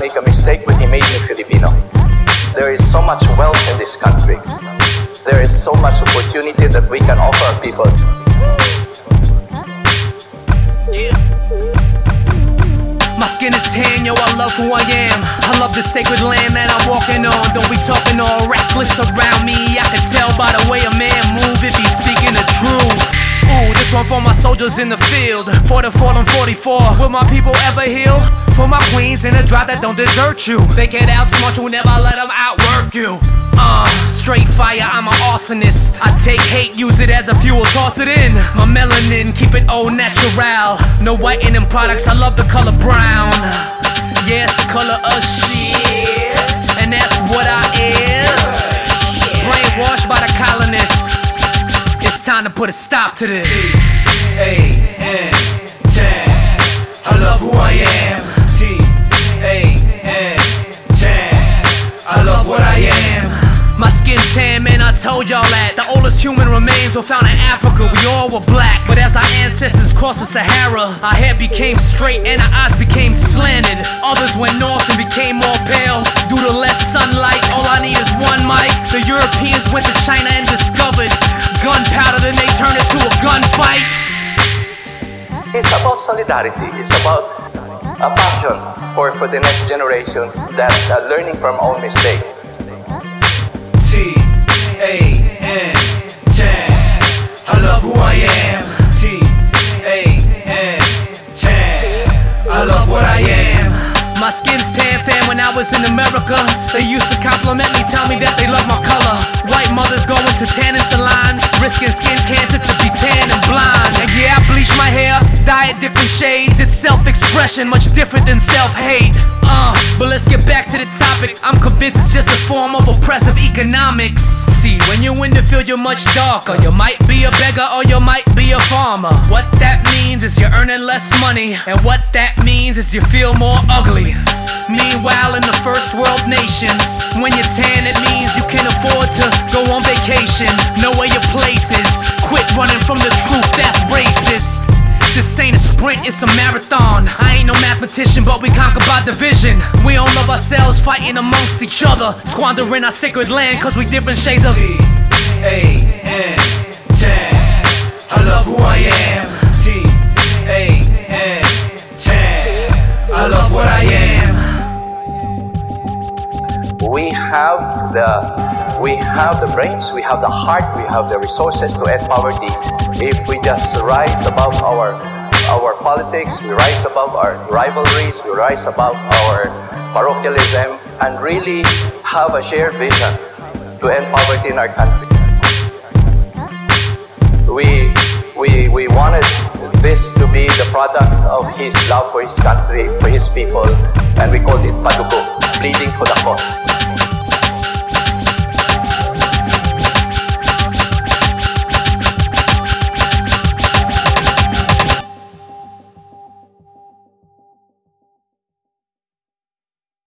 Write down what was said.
make a mistake when he made me Filipino. There is so much wealth in this country. There is so much opportunity that we can offer our people. My skin is tan, yo, I love who I am. I love the sacred land that I'm walking on. Don't be talking all reckless around me. I can soldiers in the field. For the fallen 44. Will my people ever heal? For my queens in a drought that don't desert you. They can outsmart you, never let them outwork you. Uh, straight fire, I'm an arsonist. I take hate, use it as a fuel, toss it in. My melanin, keep it all natural. No whitening products, I love the color brown. Yeah, it's the color of shit. And that's what I is. Brainwashed by the colonists. It's time to put a stop to this. A N ten. I love who I am. T A N. I love what I am. My skin tan, man, I told y'all that. The oldest human remains were found in Africa. We all were black. But as our ancestors crossed the Sahara, our hair became straight and our eyes became slanted. Others went north solidarity. is about a passion for, for the next generation that uh, learning from our mistake. T A N ten. I love who I am. T A N ten. I love what I am. My skin's tan fan when I was in America. They used to compliment me, tell me that they love my color. White mothers going to tanning salons, risking skin cancer different shades. It's self-expression, much different than self-hate. Uh, but let's get back to the topic. I'm convinced it's just a form of oppressive economics. See, when you're in the field, you're much darker. You might be a beggar or you might be a farmer. What that means is you're earning less money, and what that means is you feel more ugly. Meanwhile, in the first world nations, when you're tan, it means you can afford to go on vacation, know where your place is, quit running it's a marathon. I ain't no mathematician, but we conquer by division. We don't love ourselves, fighting amongst each other, squandering our sacred land, cause we different shades of. T A N ten. I love who I am. T A N ten. I love what I am. We have the we have the brains, we have the heart, we have the resources to end poverty. If we just rise above our our politics, we rise above our rivalries, we rise above our parochialism, and really have a shared vision to end poverty in our country. We we we wanted this to be the product of his love for his country, for his people, and we called it Padugo, bleeding for the cause.